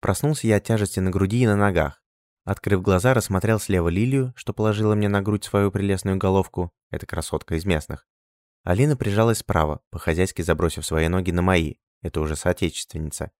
Проснулся я от тяжести на груди и на ногах. Открыв глаза, рассмотрел слева Лилию, что положила мне на грудь свою прелестную головку. Это красотка из местных. Алина прижалась справа, по-хозяйски забросив свои ноги на мои. Это уже соотечественница.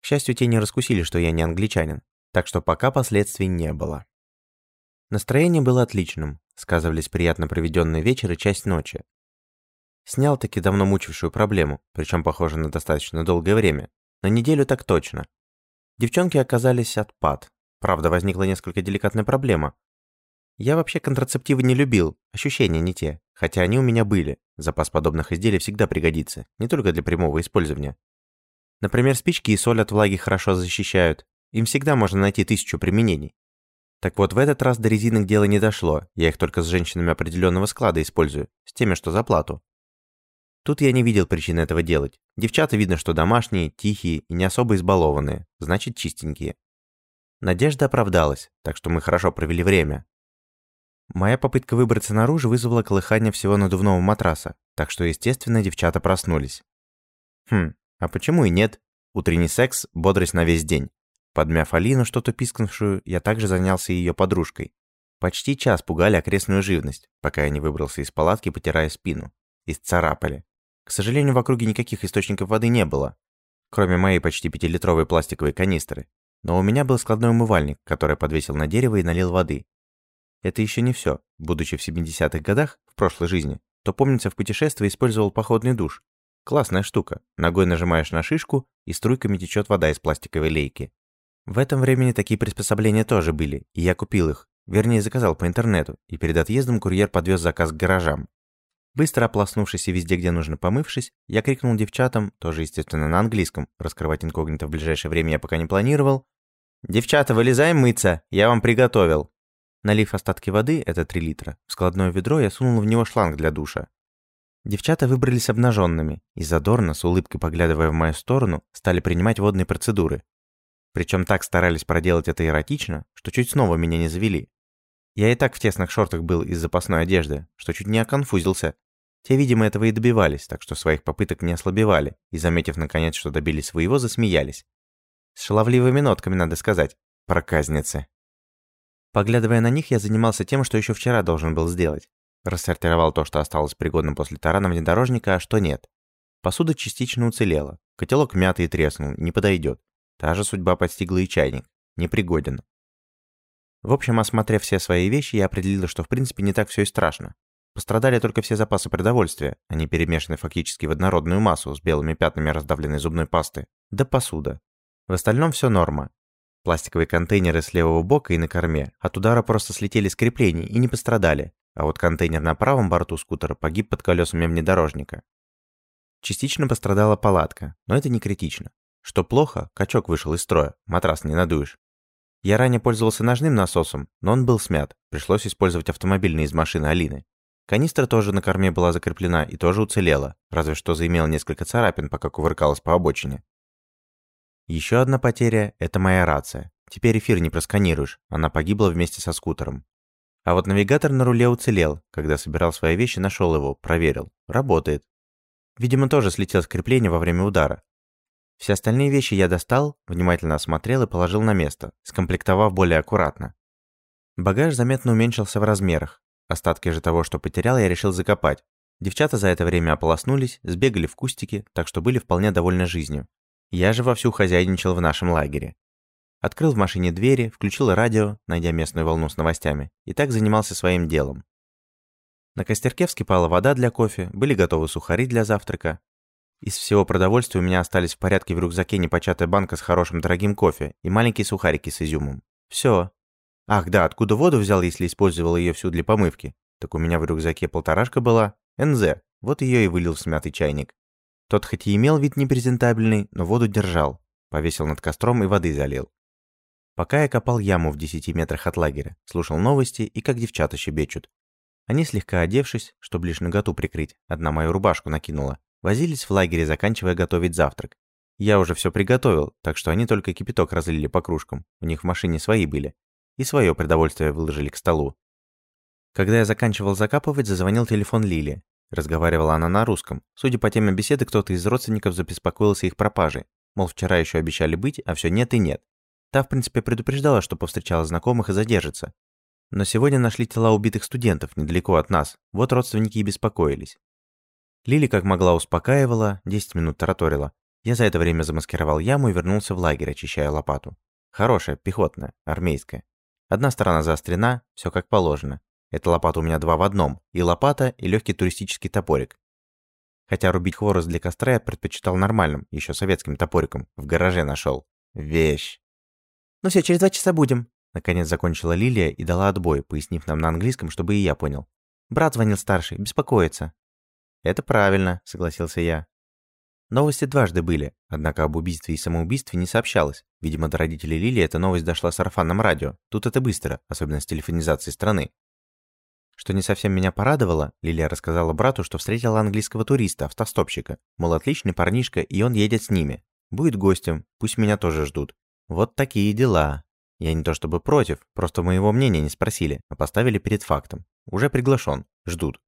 К счастью, те не раскусили, что я не англичанин. Так что пока последствий не было. Настроение было отличным. Сказывались приятно проведенный вечер и часть ночи. Снял таки давно мучившую проблему, причем, похоже, на достаточно долгое время. На неделю так точно. Девчонки оказались отпад. Правда, возникла несколько деликатная проблема. Я вообще контрацептивы не любил, ощущения не те, хотя они у меня были. Запас подобных изделий всегда пригодится, не только для прямого использования. Например, спички и соль от влаги хорошо защищают. Им всегда можно найти тысячу применений. Так вот, в этот раз до резинок дело не дошло, я их только с женщинами определенного склада использую, с теми, что за плату. Тут я не видел причин этого делать. Девчата видно, что домашние, тихие и не особо избалованные, значит чистенькие. Надежда оправдалась, так что мы хорошо провели время. Моя попытка выбраться наружу вызвала колыхание всего надувного матраса, так что, естественно, девчата проснулись. Хм, а почему и нет? Утренний секс – бодрость на весь день. Подмяв Алину, что-то пискнувшую, я также занялся ее подружкой. Почти час пугали окрестную живность, пока я не выбрался из палатки, потирая спину. Исцарапали. К сожалению, в округе никаких источников воды не было, кроме моей почти пятилитровой пластиковой канистры. Но у меня был складной умывальник, который подвесил на дерево и налил воды. Это еще не все. Будучи в 70-х годах, в прошлой жизни, то, помнится, в путешествии использовал походный душ. Классная штука. Ногой нажимаешь на шишку, и струйками течет вода из пластиковой лейки. В этом времени такие приспособления тоже были, и я купил их. Вернее, заказал по интернету, и перед отъездом курьер подвез заказ к гаражам. Быстро ополоснувшись и везде, где нужно помывшись, я крикнул девчатам, тоже, естественно, на английском, раскрывать инкогнито в ближайшее время я пока не планировал. «Девчата, вылезаем мыться, я вам приготовил!» Налив остатки воды, это 3 литра, в складное ведро я сунул в него шланг для душа. Девчата выбрались обнаженными и задорно, с улыбкой поглядывая в мою сторону, стали принимать водные процедуры. Причем так старались проделать это эротично, что чуть снова меня не завели. Я и так в тесных шортах был из запасной одежды, что чуть не оконфузился, те, видимо, этого и добивались, так что своих попыток не ослабевали, и, заметив наконец, что добились своего, засмеялись. С шаловливыми нотками, надо сказать. Проказницы. Поглядывая на них, я занимался тем, что еще вчера должен был сделать. Рассортировал то, что осталось пригодным после тарана внедорожника, а что нет. Посуда частично уцелела. Котелок мятый и треснул, не подойдет. Та же судьба подстигла и чайник. Непригоден. В общем, осмотрев все свои вещи, я определил, что в принципе не так все и страшно. Пострадали только все запасы продовольствия, они перемешаны фактически в однородную массу с белыми пятнами раздавленной зубной пасты, да посуда. В остальном все норма. Пластиковые контейнеры с левого бока и на корме от удара просто слетели с креплений и не пострадали, а вот контейнер на правом борту скутера погиб под колесами внедорожника. Частично пострадала палатка, но это не критично. Что плохо, качок вышел из строя, матрас не надуешь. Я ранее пользовался ножным насосом, но он был смят, пришлось использовать автомобильный из машины Алины. Канистра тоже на корме была закреплена и тоже уцелела, разве что заимела несколько царапин, пока кувыркалась по обочине. Еще одна потеря – это моя рация. Теперь эфир не просканируешь, она погибла вместе со скутером. А вот навигатор на руле уцелел. Когда собирал свои вещи, нашел его, проверил. Работает. Видимо, тоже слетел с крепления во время удара. Все остальные вещи я достал, внимательно осмотрел и положил на место, скомплектовав более аккуратно. Багаж заметно уменьшился в размерах, Остатки же того, что потерял, я решил закопать. Девчата за это время ополоснулись, сбегали в кустики, так что были вполне довольны жизнью. Я же вовсю хозяйничал в нашем лагере. Открыл в машине двери, включил радио, найдя местную волну с новостями, и так занимался своим делом. На костерке вскипала вода для кофе, были готовы сухари для завтрака. Из всего продовольствия у меня остались в порядке в рюкзаке непочатая банка с хорошим дорогим кофе и маленькие сухарики с изюмом. Все, Ах, да, откуда воду взял, если использовал ее всю для помывки? Так у меня в рюкзаке полторашка была. НЗ. Вот ее и вылил в смятый чайник. Тот хоть и имел вид непрезентабельный, но воду держал. Повесил над костром и воды залил. Пока я копал яму в 10 метрах от лагеря, слушал новости и как девчата щебечут. Они, слегка одевшись, чтобы лишь наготу прикрыть, одна мою рубашку накинула, возились в лагере, заканчивая готовить завтрак. Я уже все приготовил, так что они только кипяток разлили по кружкам, у них в машине свои были и свое продовольствие выложили к столу. Когда я заканчивал закапывать, зазвонил телефон Лили. Разговаривала она на русском. Судя по теме беседы, кто-то из родственников забеспокоился их пропажей. Мол, вчера еще обещали быть, а все нет и нет. Та, в принципе, предупреждала, что повстречала знакомых и задержится. Но сегодня нашли тела убитых студентов недалеко от нас, вот родственники и беспокоились. Лили как могла успокаивала, 10 минут тараторила. Я за это время замаскировал яму и вернулся в лагерь, очищая лопату. Хорошая, пехотная, армейская. Одна сторона заострена, все как положено. Эта лопата у меня два в одном, и лопата, и легкий туристический топорик. Хотя рубить хворост для костра я предпочитал нормальным, еще советским топориком, в гараже нашел. Вещь. «Ну все, через два часа будем», — наконец закончила Лилия и дала отбой, пояснив нам на английском, чтобы и я понял. «Брат звонил старший, беспокоится». «Это правильно», — согласился я. Новости дважды были, однако об убийстве и самоубийстве не сообщалось. Видимо, до родителей Лили эта новость дошла сарафанным радио. Тут это быстро, особенно с телефонизацией страны. Что не совсем меня порадовало, Лилия рассказала брату, что встретила английского туриста, автостопщика. Мол, отличный парнишка, и он едет с ними. Будет гостем, пусть меня тоже ждут. Вот такие дела. Я не то чтобы против, просто моего мнения не спросили, а поставили перед фактом. Уже приглашен, ждут.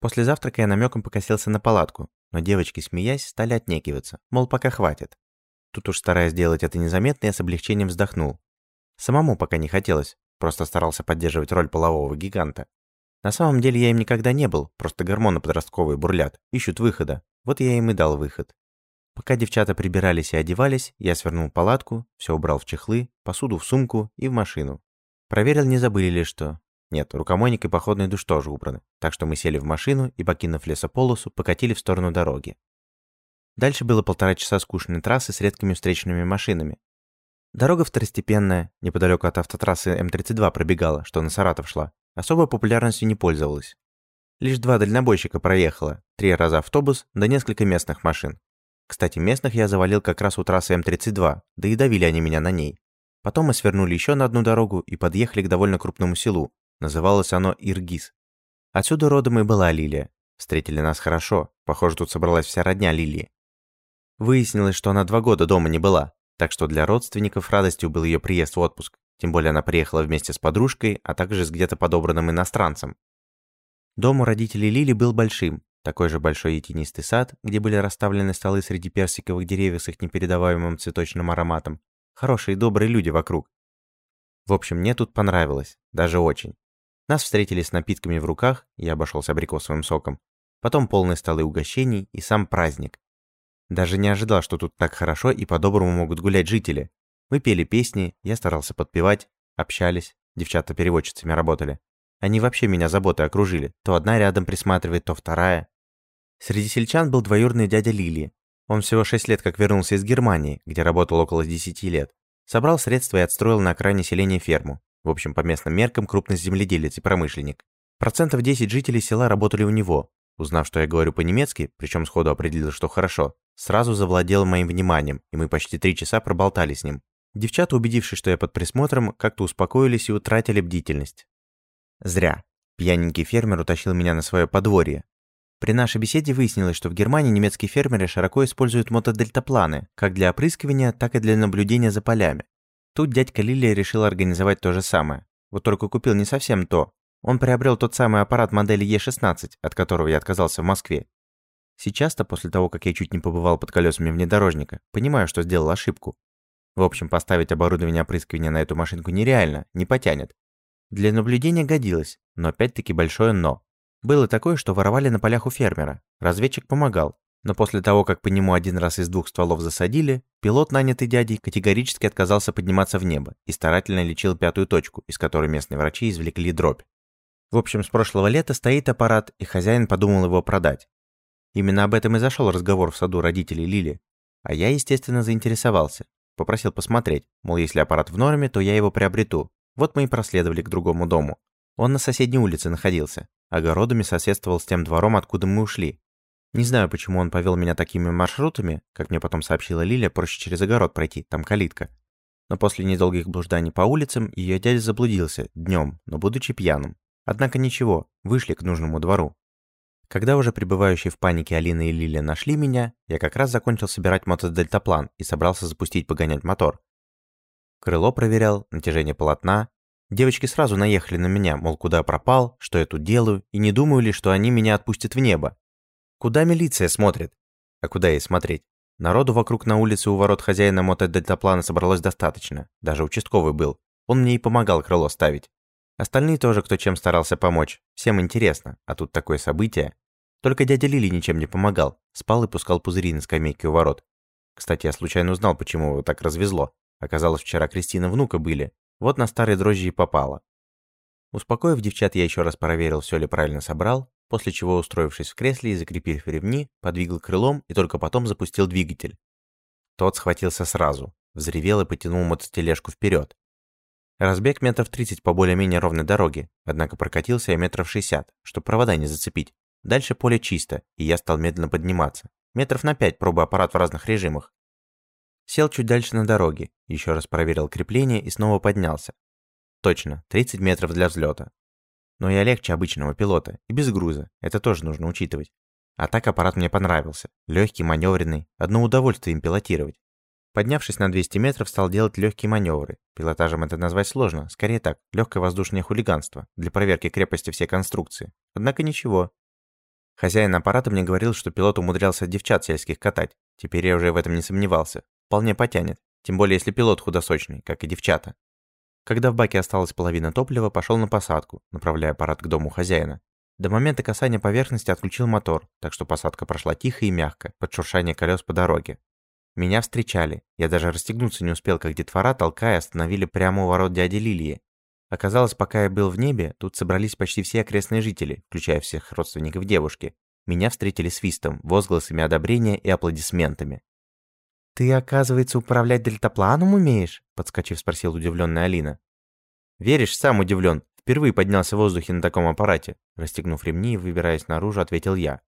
После завтрака я намеком покосился на палатку, но девочки, смеясь, стали отнекиваться, мол, пока хватит. Тут уж стараясь сделать это незаметно, я с облегчением вздохнул. Самому пока не хотелось, просто старался поддерживать роль полового гиганта. На самом деле я им никогда не был, просто гормоны подростковые бурлят, ищут выхода. Вот я им и дал выход. Пока девчата прибирались и одевались, я свернул палатку, все убрал в чехлы, посуду в сумку и в машину. Проверил, не забыли ли что. Нет, рукомойник и походный душ тоже убраны, так что мы сели в машину и, покинув лесополосу, покатили в сторону дороги. Дальше было полтора часа скучной трассы с редкими встречными машинами. Дорога второстепенная, неподалеку от автотрассы М-32 пробегала, что на Саратов шла. Особой популярностью не пользовалась. Лишь два дальнобойщика проехало, три раза автобус, да несколько местных машин. Кстати, местных я завалил как раз у трассы М-32, да и давили они меня на ней. Потом мы свернули еще на одну дорогу и подъехали к довольно крупному селу, Называлось оно Иргиз. Отсюда родом и была Лилия. Встретили нас хорошо. Похоже, тут собралась вся родня Лилии. Выяснилось, что она два года дома не была, так что для родственников радостью был ее приезд в отпуск. Тем более она приехала вместе с подружкой, а также с где-то подобранным иностранцем. Дом у родителей Лили был большим, такой же большой и тенистый сад, где были расставлены столы среди персиковых деревьев с их непередаваемым цветочным ароматом. Хорошие и добрые люди вокруг. В общем, мне тут понравилось, даже очень. Нас встретили с напитками в руках, я обошелся абрикосовым соком. Потом полные столы угощений и сам праздник. Даже не ожидал, что тут так хорошо и по-доброму могут гулять жители. Мы пели песни, я старался подпевать, общались, девчата переводчицами работали. Они вообще меня заботой окружили, то одна рядом присматривает, то вторая. Среди сельчан был двоюродный дядя Лили. Он всего шесть лет как вернулся из Германии, где работал около десяти лет. Собрал средства и отстроил на окраине селения ферму. В общем, по местным меркам крупный земледелец и промышленник. Процентов 10 жителей села работали у него. Узнав, что я говорю по-немецки, причем сходу определил, что хорошо, сразу завладел моим вниманием, и мы почти три часа проболтали с ним. Девчата, убедившись, что я под присмотром, как-то успокоились и утратили бдительность. Зря. Пьяненький фермер утащил меня на свое подворье. При нашей беседе выяснилось, что в Германии немецкие фермеры широко используют мотодельтапланы, как для опрыскивания, так и для наблюдения за полями. Тут дядька Лилия решил организовать то же самое. Вот только купил не совсем то. Он приобрел тот самый аппарат модели Е16, от которого я отказался в Москве. Сейчас-то, после того, как я чуть не побывал под колесами внедорожника, понимаю, что сделал ошибку. В общем, поставить оборудование опрыскивания на эту машинку нереально, не потянет. Для наблюдения годилось, но опять-таки большое «но». Было такое, что воровали на полях у фермера. Разведчик помогал, но после того, как по нему один раз из двух стволов засадили, пилот, нанятый дядей, категорически отказался подниматься в небо и старательно лечил пятую точку, из которой местные врачи извлекли дробь. В общем, с прошлого лета стоит аппарат, и хозяин подумал его продать. Именно об этом и зашел разговор в саду родителей Лили. А я, естественно, заинтересовался. Попросил посмотреть, мол, если аппарат в норме, то я его приобрету. Вот мы и проследовали к другому дому. Он на соседней улице находился. Огородами соседствовал с тем двором, откуда мы ушли. Не знаю, почему он повел меня такими маршрутами, как мне потом сообщила Лиля, проще через огород пройти, там калитка. Но после недолгих блужданий по улицам ее дядя заблудился днем, но будучи пьяным. Однако ничего, вышли к нужному двору. Когда уже пребывающие в панике Алина и Лиля нашли меня, я как раз закончил собирать мотодельтаплан и собрался запустить погонять мотор. Крыло проверял, натяжение полотна. Девочки сразу наехали на меня, мол, куда пропал, что я тут делаю, и не думаю ли, что они меня отпустят в небо. Куда милиция смотрит? А куда ей смотреть? Народу вокруг на улице у ворот хозяина мотодельтаплана собралось достаточно. Даже участковый был. Он мне и помогал крыло ставить. Остальные тоже кто чем старался помочь. Всем интересно, а тут такое событие. Только дядя Лили ничем не помогал. Спал и пускал пузыри на скамейке у ворот. Кстати, я случайно узнал, почему его так развезло. Оказалось, вчера Кристина внука были. Вот на старые дрожжи и попала. Успокоив девчат, я еще раз проверил, все ли правильно собрал, после чего, устроившись в кресле и закрепив ремни, подвигал крылом и только потом запустил двигатель. Тот схватился сразу, взревел и потянул мототележку вперед. Разбег метров 30 по более-менее ровной дороге, однако прокатился я метров 60, чтобы провода не зацепить. Дальше поле чисто, и я стал медленно подниматься. Метров на 5 пробуя аппарат в разных режимах. Сел чуть дальше на дороге, еще раз проверил крепление и снова поднялся. Точно, 30 метров для взлета. Но я легче обычного пилота и без груза, это тоже нужно учитывать. А так аппарат мне понравился. Легкий, маневренный, одно удовольствие им пилотировать. Поднявшись на 200 метров, стал делать легкие маневры. Пилотажем это назвать сложно, скорее так, легкое воздушное хулиганство, для проверки крепости всей конструкции. Однако ничего. Хозяин аппарата мне говорил, что пилот умудрялся девчат сельских катать. Теперь я уже в этом не сомневался. Вполне потянет, тем более если пилот худосочный, как и девчата. Когда в баке осталась половина топлива, пошел на посадку, направляя аппарат к дому хозяина. До момента касания поверхности отключил мотор, так что посадка прошла тихо и мягко, под шуршание колес по дороге. Меня встречали. Я даже расстегнуться не успел, как детвора, толкая, остановили прямо у ворот дяди Лилии. Оказалось, пока я был в небе, тут собрались почти все окрестные жители, включая всех родственников девушки. Меня встретили свистом, возгласами одобрения и аплодисментами. «Ты, оказывается, управлять дельтапланом умеешь?» подскочив, спросил удивленная Алина. «Веришь, сам удивлен. Впервые поднялся в воздухе на таком аппарате». Расстегнув ремни и выбираясь наружу, ответил я.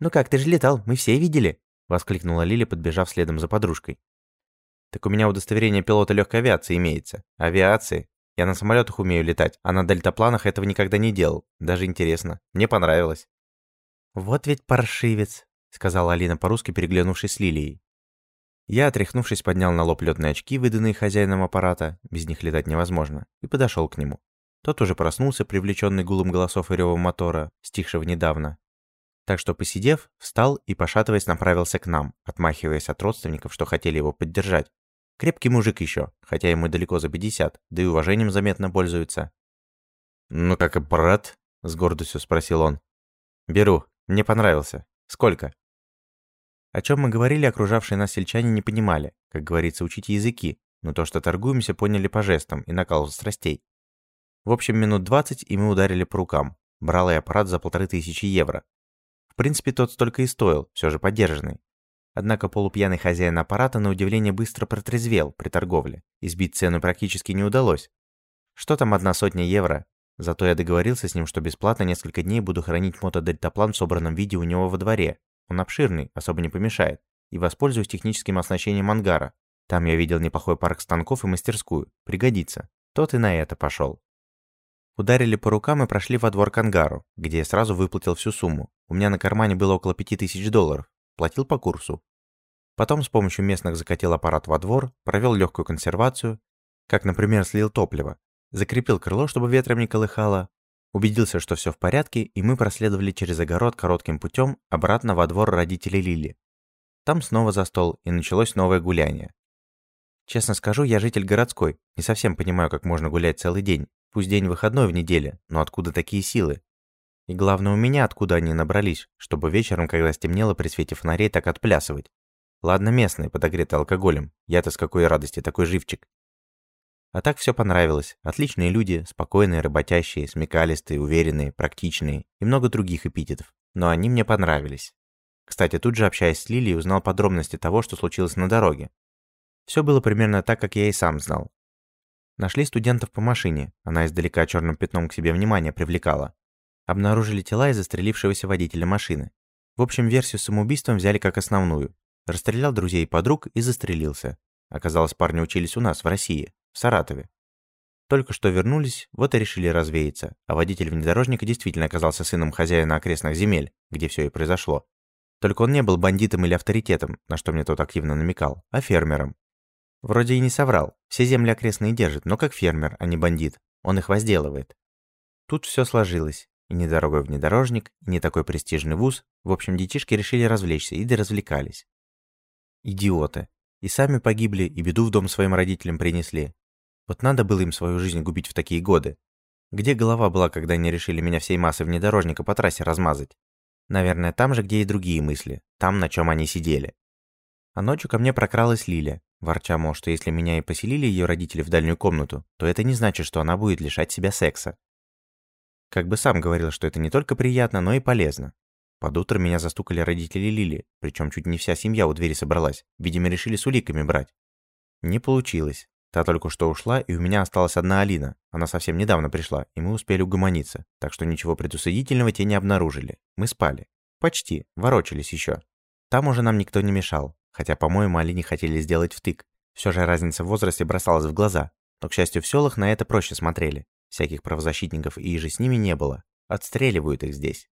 «Ну как, ты же летал, мы все видели», воскликнула Лиля, подбежав следом за подружкой. «Так у меня удостоверение пилота легкой авиации имеется. Авиации. Я на самолетах умею летать, а на дельтапланах этого никогда не делал. Даже интересно. Мне понравилось». «Вот ведь паршивец», сказала Алина по-русски, переглянувшись с Лилией. Я, отряхнувшись, поднял на лоб летные очки, выданные хозяином аппарата, без них летать невозможно, и подошел к нему. Тот уже проснулся, привлеченный гулом голосов и ревом мотора, стихшего недавно. Так что, посидев, встал и, пошатываясь, направился к нам, отмахиваясь от родственников, что хотели его поддержать. Крепкий мужик еще, хотя ему далеко за 50, да и уважением заметно пользуется. «Ну как аппарат?» — с гордостью спросил он. «Беру. Мне понравился. Сколько?» О чем мы говорили, окружавшие нас сельчане не понимали. Как говорится, учите языки, но то, что торгуемся, поняли по жестам и накалу страстей. В общем, минут 20, и мы ударили по рукам. Брал я аппарат за полторы тысячи евро. В принципе, тот столько и стоил, все же поддержанный. Однако полупьяный хозяин аппарата на удивление быстро протрезвел при торговле, и сбить цену практически не удалось. Что там одна сотня евро? Зато я договорился с ним, что бесплатно несколько дней буду хранить мотодельтаплан в собранном виде у него во дворе, он обширный, особо не помешает. И воспользуюсь техническим оснащением ангара. Там я видел неплохой парк станков и мастерскую. Пригодится. Тот и на это пошел. Ударили по рукам и прошли во двор к ангару, где я сразу выплатил всю сумму. У меня на кармане было около 5000 долларов. Платил по курсу. Потом с помощью местных закатил аппарат во двор, провел легкую консервацию, как, например, слил топливо, закрепил крыло, чтобы ветром не колыхало, Убедился, что все в порядке, и мы проследовали через огород коротким путем обратно во двор родителей Лили. Там снова за стол, и началось новое гуляние. Честно скажу, я житель городской, не совсем понимаю, как можно гулять целый день. Пусть день выходной в неделе, но откуда такие силы? И главное у меня, откуда они набрались, чтобы вечером, когда стемнело при свете фонарей, так отплясывать. Ладно местные, подогретые алкоголем. Я-то с какой радости, такой живчик. А так все понравилось. Отличные люди, спокойные, работящие, смекалистые, уверенные, практичные и много других эпитетов. Но они мне понравились. Кстати, тут же, общаясь с Лилией, узнал подробности того, что случилось на дороге. Все было примерно так, как я и сам знал. Нашли студентов по машине, она издалека черным пятном к себе внимание привлекала. Обнаружили тела и застрелившегося водителя машины. В общем, версию с самоубийством взяли как основную. Расстрелял друзей и подруг и застрелился. Оказалось, парни учились у нас, в России в Саратове. Только что вернулись, вот и решили развеяться, а водитель внедорожника действительно оказался сыном хозяина окрестных земель, где все и произошло. Только он не был бандитом или авторитетом, на что мне тот активно намекал, а фермером. Вроде и не соврал, все земли окрестные держит, но как фермер, а не бандит. Он их возделывает. Тут все сложилось. И недорогой внедорожник, и не такой престижный вуз. В общем, детишки решили развлечься и доразвлекались. Идиоты. И сами погибли, и беду в дом своим родителям принесли. Вот надо было им свою жизнь губить в такие годы. Где голова была, когда они решили меня всей массой внедорожника по трассе размазать? Наверное, там же, где и другие мысли. Там, на чем они сидели. А ночью ко мне прокралась Лиля, ворча, мол, что если меня и поселили ее родители в дальнюю комнату, то это не значит, что она будет лишать себя секса. Как бы сам говорил, что это не только приятно, но и полезно. Под утро меня застукали родители Лили, причем чуть не вся семья у двери собралась. Видимо, решили с уликами брать. Не получилось. Та только что ушла, и у меня осталась одна Алина. Она совсем недавно пришла, и мы успели угомониться, так что ничего предусудительного те не обнаружили. Мы спали. Почти. Ворочались еще. Там уже нам никто не мешал, хотя, по-моему, Алине хотели сделать втык. Все же разница в возрасте бросалась в глаза. Но, к счастью, в селах на это проще смотрели. Всяких правозащитников и же с ними не было. Отстреливают их здесь.